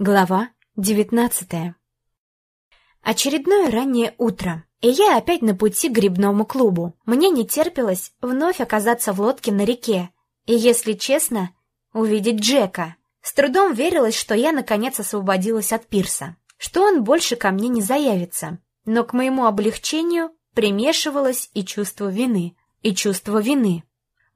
Глава девятнадцатая Очередное раннее утро, и я опять на пути к грибному клубу. Мне не терпелось вновь оказаться в лодке на реке, и, если честно, увидеть Джека. С трудом верилось, что я наконец освободилась от пирса, что он больше ко мне не заявится. Но к моему облегчению примешивалось и чувство вины, и чувство вины.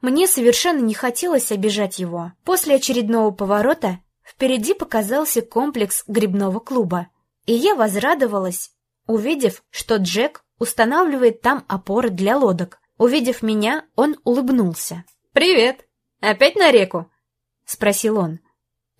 Мне совершенно не хотелось обижать его. После очередного поворота впереди показался комплекс грибного клуба, и я возрадовалась, увидев, что Джек устанавливает там опоры для лодок. Увидев меня, он улыбнулся. «Привет! Опять на реку?» — спросил он.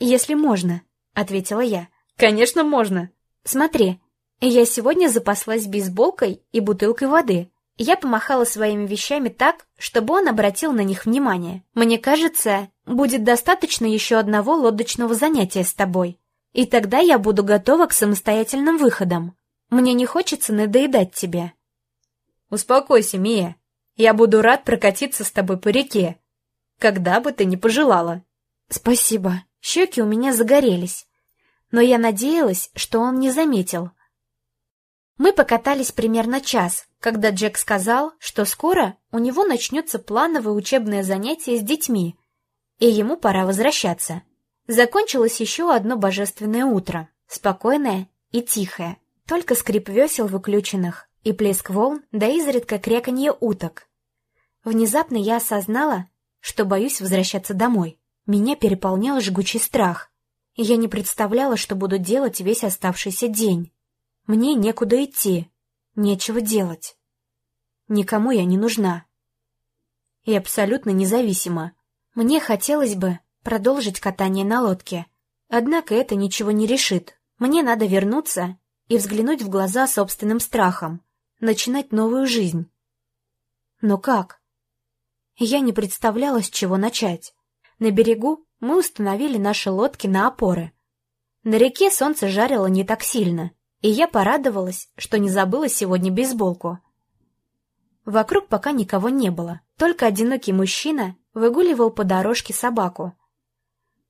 «Если можно», — ответила я. «Конечно, можно». «Смотри, я сегодня запаслась бейсболкой и бутылкой воды. Я помахала своими вещами так, чтобы он обратил на них внимание. Мне кажется, будет достаточно еще одного лодочного занятия с тобой. И тогда я буду готова к самостоятельным выходам. Мне не хочется надоедать тебе. Успокойся, Мия. Я буду рад прокатиться с тобой по реке. Когда бы ты ни пожелала. Спасибо. Щеки у меня загорелись. Но я надеялась, что он не заметил. Мы покатались примерно час, когда Джек сказал, что скоро у него начнется плановое учебное занятие с детьми, и ему пора возвращаться. Закончилось еще одно божественное утро, спокойное и тихое, только скрип весел выключенных и плеск волн, да изредка кряканье уток. Внезапно я осознала, что боюсь возвращаться домой. Меня переполнял жгучий страх, я не представляла, что буду делать весь оставшийся день. Мне некуда идти, нечего делать. Никому я не нужна. И абсолютно независима. Мне хотелось бы продолжить катание на лодке. Однако это ничего не решит. Мне надо вернуться и взглянуть в глаза собственным страхом, начинать новую жизнь. Но как? Я не представляла, с чего начать. На берегу мы установили наши лодки на опоры. На реке солнце жарило не так сильно — и я порадовалась, что не забыла сегодня бейсболку. Вокруг пока никого не было, только одинокий мужчина выгуливал по дорожке собаку.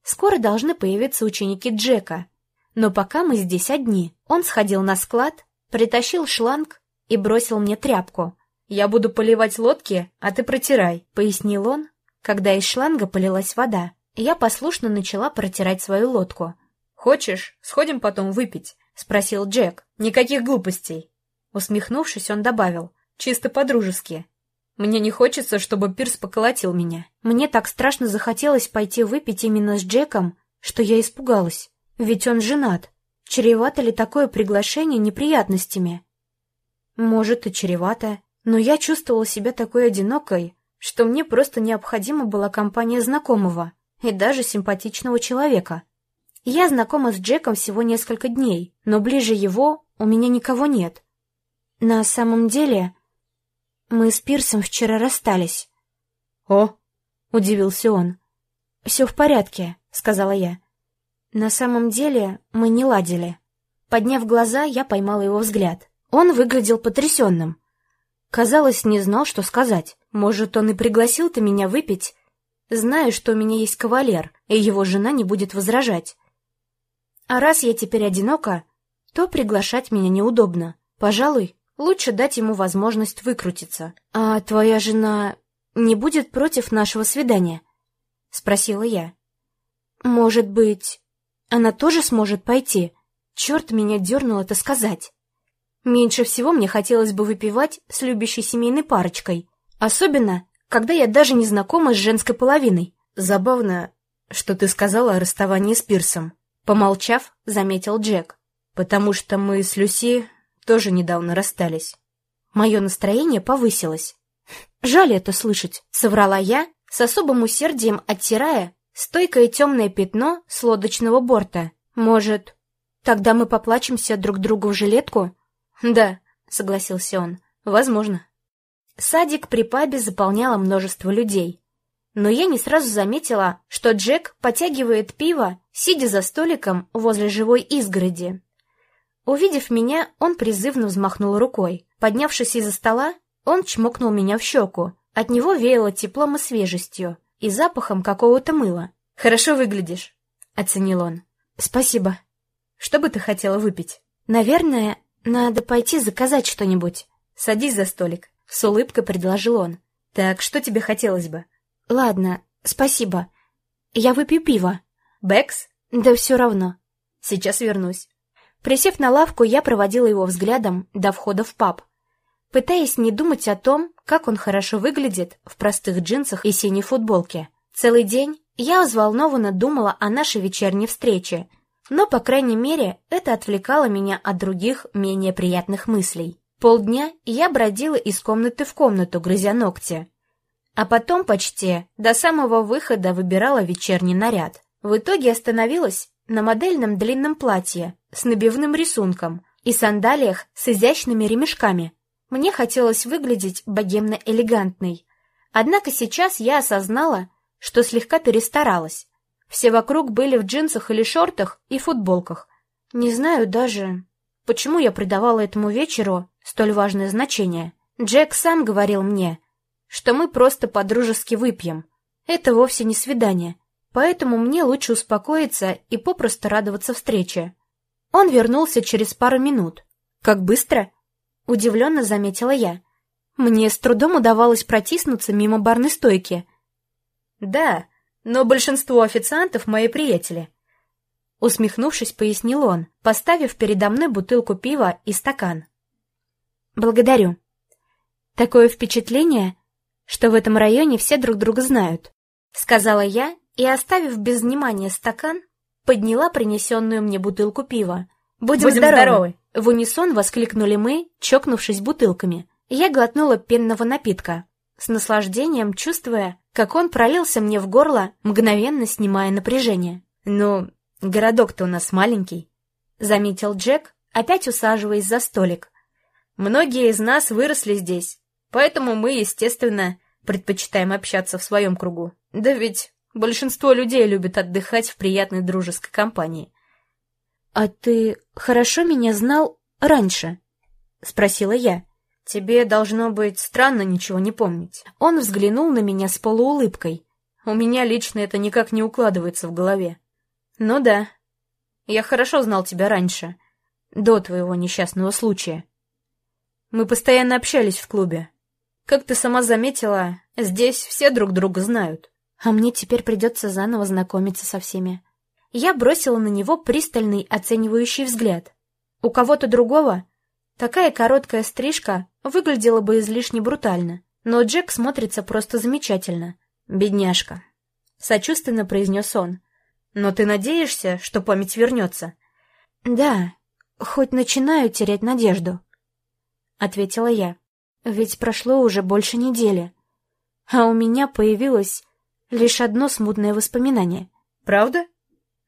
Скоро должны появиться ученики Джека, но пока мы здесь одни. Он сходил на склад, притащил шланг и бросил мне тряпку. «Я буду поливать лодки, а ты протирай», — пояснил он, когда из шланга полилась вода. Я послушно начала протирать свою лодку. «Хочешь, сходим потом выпить?» — спросил Джек. «Никаких глупостей!» Усмехнувшись, он добавил. «Чисто по-дружески. Мне не хочется, чтобы Пирс поколотил меня». Мне так страшно захотелось пойти выпить именно с Джеком, что я испугалась. Ведь он женат. Чревато ли такое приглашение неприятностями? Может, и чревато, но я чувствовала себя такой одинокой, что мне просто необходима была компания знакомого и даже симпатичного человека. Я знакома с Джеком всего несколько дней, но ближе его у меня никого нет. На самом деле, мы с Пирсом вчера расстались. О, удивился он. Все в порядке, сказала я. На самом деле, мы не ладили. Подняв глаза, я поймала его взгляд. Он выглядел потрясенным. Казалось, не знал, что сказать. Может, он и пригласил-то меня выпить, зная, что у меня есть кавалер, и его жена не будет возражать. А раз я теперь одинока, то приглашать меня неудобно. Пожалуй, лучше дать ему возможность выкрутиться. А твоя жена не будет против нашего свидания? Спросила я. Может быть, она тоже сможет пойти? Черт меня дернул это сказать. Меньше всего мне хотелось бы выпивать с любящей семейной парочкой. Особенно, когда я даже не знакома с женской половиной. Забавно, что ты сказала о расставании с Пирсом. Помолчав, заметил Джек. «Потому что мы с Люси тоже недавно расстались». Мое настроение повысилось. «Жаль это слышать», — соврала я, с особым усердием оттирая стойкое темное пятно с лодочного борта. «Может, тогда мы поплачемся друг другу в жилетку?» «Да», — согласился он, — «возможно». Садик при пабе заполняло множество людей но я не сразу заметила, что Джек потягивает пиво, сидя за столиком возле живой изгороди. Увидев меня, он призывно взмахнул рукой. Поднявшись из-за стола, он чмокнул меня в щеку. От него веяло теплом и свежестью, и запахом какого-то мыла. «Хорошо выглядишь», — оценил он. «Спасибо». Что бы ты хотела выпить? Наверное, надо пойти заказать что-нибудь. Садись за столик. С улыбкой предложил он. Так, что тебе хотелось бы? Ладно, спасибо. Я выпью пиво. Бэкс? Да все равно. Сейчас вернусь. Присев на лавку, я проводила его взглядом до входа в паб, пытаясь не думать о том, как он хорошо выглядит в простых джинсах и синей футболке. Целый день я взволнованно думала о нашей вечерней встрече, но, по крайней мере, это отвлекало меня от других, менее приятных мыслей. Полдня я бродила из комнаты в комнату, грызя ногти. А потом почти до самого выхода выбирала вечерний наряд. В итоге остановилась на модельном длинном платье с набивным рисунком и сандалиях с изящными ремешками. Мне хотелось выглядеть богемно-элегантной. Однако сейчас я осознала, что слегка перестаралась. Все вокруг были в джинсах или шортах и футболках. Не знаю даже, почему я придавала этому вечеру столь важное значение. Джек сам говорил мне, что мы просто по-дружески выпьем. Это вовсе не свидание, поэтому мне лучше успокоиться и попросту радоваться встрече. Он вернулся через пару минут. «Как быстро?» — удивленно заметила я. Мне с трудом удавалось протиснуться мимо барной стойки. «Да, но большинство официантов — мои приятели», — усмехнувшись, пояснил он, поставив передо мной бутылку пива и стакан. «Благодарю. Такое впечатление, что в этом районе все друг друга знают», — сказала я и, оставив без внимания стакан, подняла принесенную мне бутылку пива. «Будем, Будем здоровы!», здоровы. В унисон воскликнули мы, чокнувшись бутылками. Я глотнула пенного напитка, с наслаждением чувствуя, как он пролился мне в горло, мгновенно снимая напряжение. «Ну, городок-то у нас маленький», — заметил Джек, опять усаживаясь за столик. «Многие из нас выросли здесь, поэтому мы, естественно, предпочитаем общаться в своем кругу. Да ведь большинство людей любит отдыхать в приятной дружеской компании». «А ты хорошо меня знал раньше?» — спросила я. Тебе должно быть странно ничего не помнить. Он взглянул на меня с полуулыбкой. У меня лично это никак не укладывается в голове. Ну да, я хорошо знал тебя раньше, до твоего несчастного случая. Мы постоянно общались в клубе. Как ты сама заметила, здесь все друг друга знают. А мне теперь придется заново знакомиться со всеми. Я бросила на него пристальный оценивающий взгляд. У кого-то другого такая короткая стрижка выглядела бы излишне брутально, но Джек смотрится просто замечательно. «Бедняжка», — сочувственно произнес он. «Но ты надеешься, что память вернется?» «Да, хоть начинаю терять надежду», — ответила я. «Ведь прошло уже больше недели, а у меня появилось лишь одно смутное воспоминание». «Правда?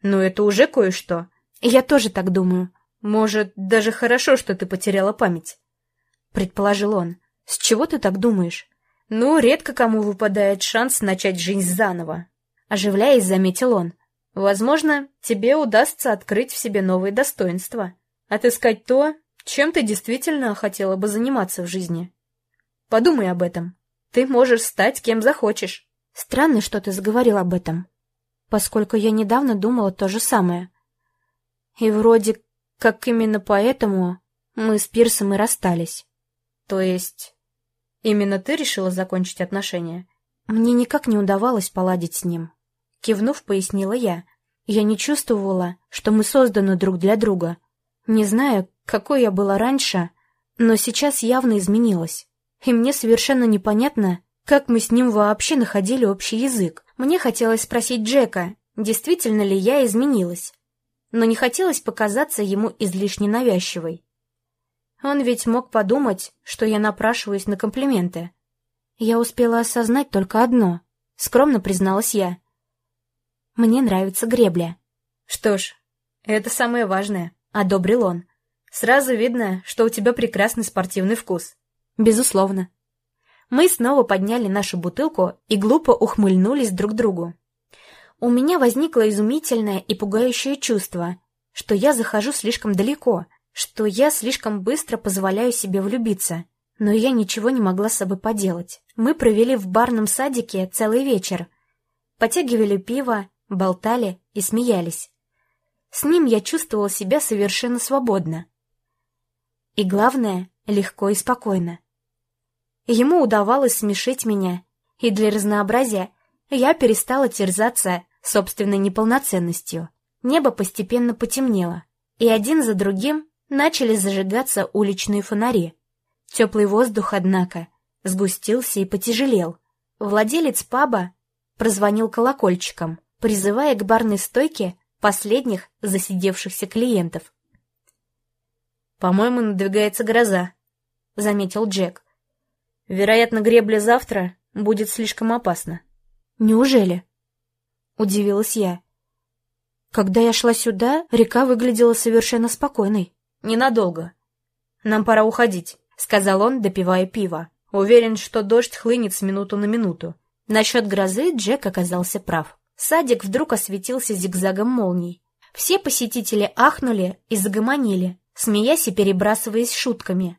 Ну, это уже кое-что». «Я тоже так думаю». «Может, даже хорошо, что ты потеряла память» предположил он. «С чего ты так думаешь?» «Ну, редко кому выпадает шанс начать жизнь заново», — оживляясь, заметил он. «Возможно, тебе удастся открыть в себе новые достоинства, отыскать то, чем ты действительно хотела бы заниматься в жизни. Подумай об этом. Ты можешь стать кем захочешь». «Странно, что ты заговорил об этом, поскольку я недавно думала то же самое. И вроде как именно поэтому мы с Пирсом и расстались». То есть, именно ты решила закончить отношения? Мне никак не удавалось поладить с ним. Кивнув, пояснила я. Я не чувствовала, что мы созданы друг для друга. Не знаю, какой я была раньше, но сейчас явно изменилась. И мне совершенно непонятно, как мы с ним вообще находили общий язык. Мне хотелось спросить Джека, действительно ли я изменилась. Но не хотелось показаться ему излишне навязчивой. Он ведь мог подумать, что я напрашиваюсь на комплименты. Я успела осознать только одно, скромно призналась я. Мне нравится гребля. Что ж, это самое важное, одобрил он. Сразу видно, что у тебя прекрасный спортивный вкус. Безусловно. Мы снова подняли нашу бутылку и глупо ухмыльнулись друг другу. У меня возникло изумительное и пугающее чувство, что я захожу слишком далеко, что я слишком быстро позволяю себе влюбиться. Но я ничего не могла с собой поделать. Мы провели в барном садике целый вечер. Потягивали пиво, болтали и смеялись. С ним я чувствовала себя совершенно свободно. И главное, легко и спокойно. Ему удавалось смешить меня, и для разнообразия я перестала терзаться собственной неполноценностью. Небо постепенно потемнело, и один за другим начали зажигаться уличные фонари. Теплый воздух, однако, сгустился и потяжелел. Владелец паба прозвонил колокольчиком, призывая к барной стойке последних засидевшихся клиентов. «По-моему, надвигается гроза», — заметил Джек. «Вероятно, гребля завтра будет слишком опасно». «Неужели?» — удивилась я. Когда я шла сюда, река выглядела совершенно спокойной. «Ненадолго. Нам пора уходить», — сказал он, допивая пиво. «Уверен, что дождь хлынет с минуту на минуту». Насчет грозы Джек оказался прав. Садик вдруг осветился зигзагом молний. Все посетители ахнули и загомонили, смеясь и перебрасываясь шутками.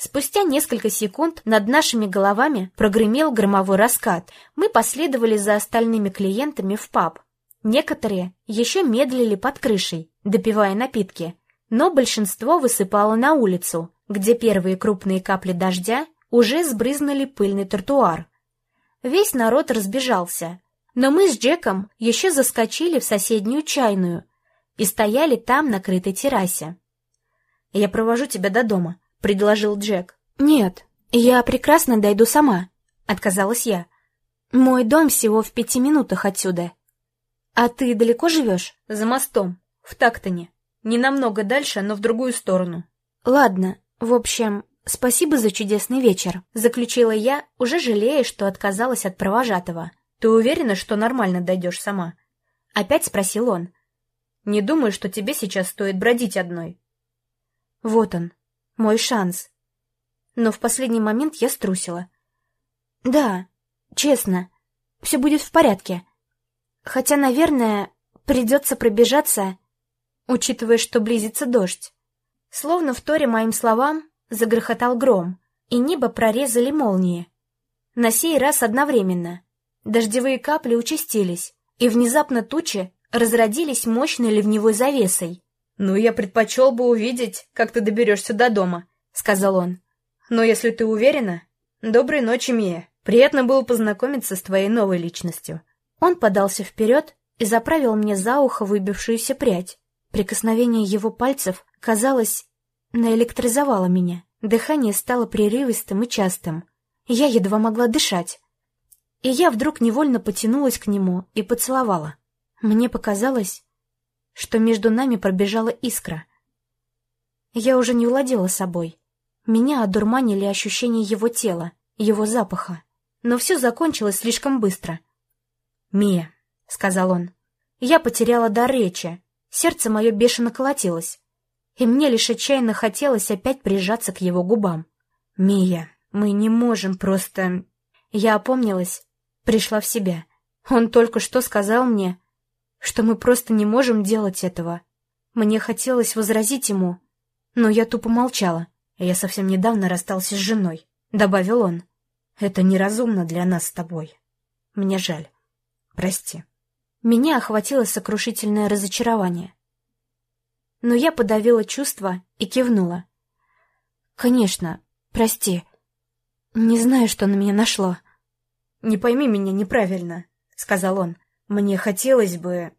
Спустя несколько секунд над нашими головами прогремел громовой раскат. Мы последовали за остальными клиентами в паб. Некоторые еще медлили под крышей, допивая напитки, но большинство высыпало на улицу, где первые крупные капли дождя уже сбрызнули пыльный тротуар. Весь народ разбежался, но мы с Джеком еще заскочили в соседнюю чайную и стояли там на крытой террасе. «Я провожу тебя до дома», — предложил Джек. «Нет, я прекрасно дойду сама», — отказалась я. «Мой дом всего в пяти минутах отсюда». «А ты далеко живешь?» «За мостом, в Тактоне. Не намного дальше, но в другую сторону». «Ладно, в общем, спасибо за чудесный вечер», — заключила я, уже жалея, что отказалась от провожатого. «Ты уверена, что нормально дойдешь сама?» Опять спросил он. «Не думаю, что тебе сейчас стоит бродить одной». Вот он, мой шанс. Но в последний момент я струсила. Да, честно, все будет в порядке. Хотя, наверное, придется пробежаться, учитывая, что близится дождь. Словно в торе моим словам загрохотал гром, и небо прорезали молнии. На сей раз одновременно. Дождевые капли участились, и внезапно тучи разродились мощной ливневой завесой. «Ну, я предпочел бы увидеть, как ты доберешься до дома», — сказал он. «Но если ты уверена, доброй ночи, Мия. Приятно было познакомиться с твоей новой личностью». Он подался вперед и заправил мне за ухо выбившуюся прядь. Прикосновение его пальцев, казалось, наэлектризовало меня. Дыхание стало прерывистым и частым. Я едва могла дышать. И я вдруг невольно потянулась к нему и поцеловала. Мне показалось, что между нами пробежала искра. Я уже не владела собой. Меня одурманили ощущения его тела, его запаха. Но все закончилось слишком быстро. «Мия», — сказал он, — я потеряла дар речи. Сердце мое бешено колотилось. И мне лишь отчаянно хотелось опять прижаться к его губам. «Мия, мы не можем просто...» Я опомнилась, пришла в себя. Он только что сказал мне, что мы просто не можем делать этого. Мне хотелось возразить ему, но я тупо молчала. «Я совсем недавно расстался с женой», — добавил он. «Это неразумно для нас с тобой. Мне жаль. Прости». Меня охватило сокрушительное разочарование. Но я подавила чувства и кивнула. «Конечно, прости. Не знаю, что на меня нашло». «Не пойми меня неправильно», — сказал он. Мне хотелось бы...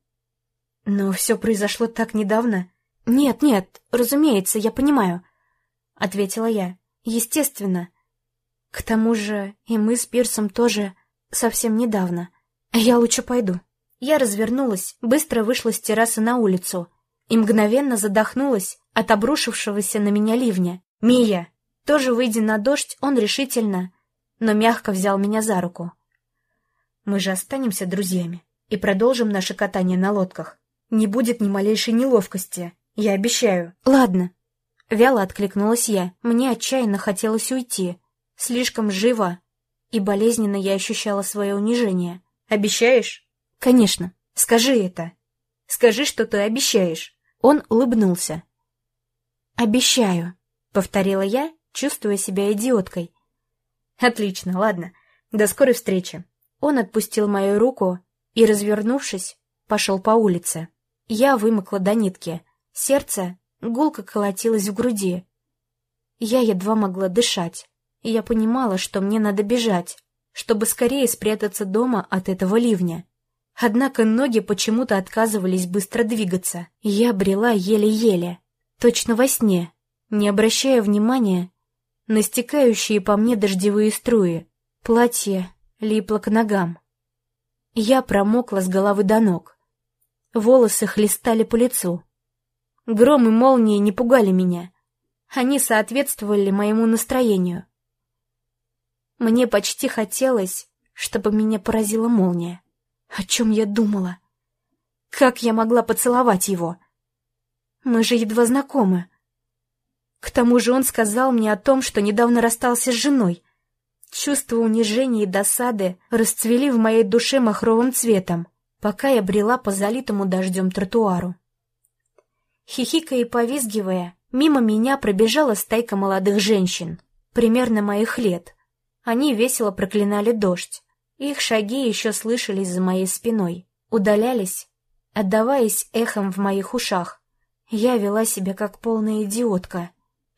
Но все произошло так недавно. Нет, нет, разумеется, я понимаю, — ответила я. Естественно. К тому же и мы с Пирсом тоже совсем недавно. Я лучше пойду. Я развернулась, быстро вышла с террасы на улицу и мгновенно задохнулась от обрушившегося на меня ливня. «Мия!» Тоже выйдя на дождь, он решительно, но мягко взял меня за руку. «Мы же останемся друзьями», и продолжим наше катание на лодках. Не будет ни малейшей неловкости, я обещаю. Ладно. Вяло откликнулась я. Мне отчаянно хотелось уйти. Слишком живо и болезненно я ощущала свое унижение. Обещаешь? Конечно. Скажи это. Скажи, что ты обещаешь. Он улыбнулся. «Обещаю», — повторила я, чувствуя себя идиоткой. «Отлично, ладно. До скорой встречи». Он отпустил мою руку и, развернувшись, пошел по улице. Я вымокла до нитки. Сердце гулко колотилось в груди. Я едва могла дышать. И я понимала, что мне надо бежать, чтобы скорее спрятаться дома от этого ливня. Однако ноги почему-то отказывались быстро двигаться, я брела еле-еле, точно во сне, не обращая внимания на стекающие по мне дождевые струи. Платье липло к ногам. Я промокла с головы до ног. Волосы хлестали по лицу. Гром и молнии не пугали меня. Они соответствовали моему настроению. Мне почти хотелось, чтобы меня поразила молния. О чем я думала? Как я могла поцеловать его? Мы же едва знакомы. К тому же он сказал мне о том, что недавно расстался с женой. Чувство унижения и досады расцвели в моей душе махровым цветом, пока я брела по залитому дождем тротуару. Хихикая и повизгивая, мимо меня пробежала стайка молодых женщин, примерно моих лет. Они весело проклинали дождь. Их шаги еще слышались за моей спиной, удалялись, отдаваясь эхом в моих ушах. Я вела себя как полная идиотка,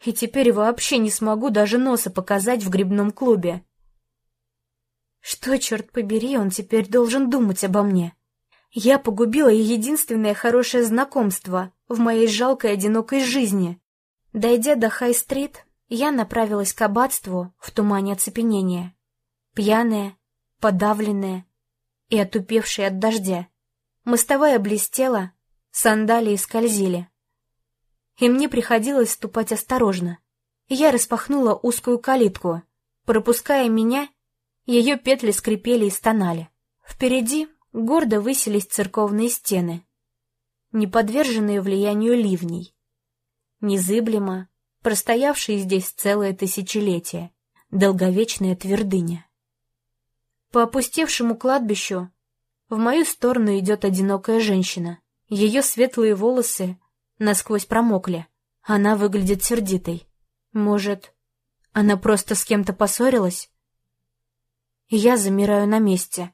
и теперь вообще не смогу даже носа показать в грибном клубе. Что, черт побери, он теперь должен думать обо мне? Я погубила единственное хорошее знакомство в моей жалкой одинокой жизни. Дойдя до Хай-стрит, я направилась к аббатству в тумане оцепенения. Пьяная, подавленная и отупевшая от дождя. Мостовая блестела, сандалии скользили. И мне приходилось ступать осторожно. Я распахнула узкую калитку. Пропуская меня, ее петли скрипели и стонали. Впереди гордо высились церковные стены, не подверженные влиянию ливней. Незыблемо, простоявшие здесь целое тысячелетие, долговечная твердыня. По опустевшему кладбищу в мою сторону идет одинокая женщина. Ее светлые волосы насквозь промокли. Она выглядит сердитой. Может, она просто с кем-то поссорилась? Я замираю на месте.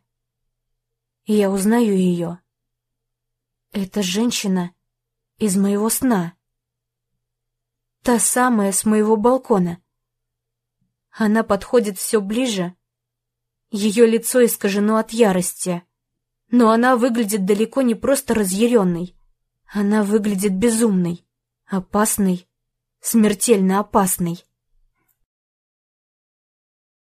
Я узнаю ее. Это женщина из моего сна. Та самая с моего балкона. Она подходит все ближе, ее лицо искажено от ярости. Но она выглядит далеко не просто разъяренной. Она выглядит безумной, опасной, смертельно опасной.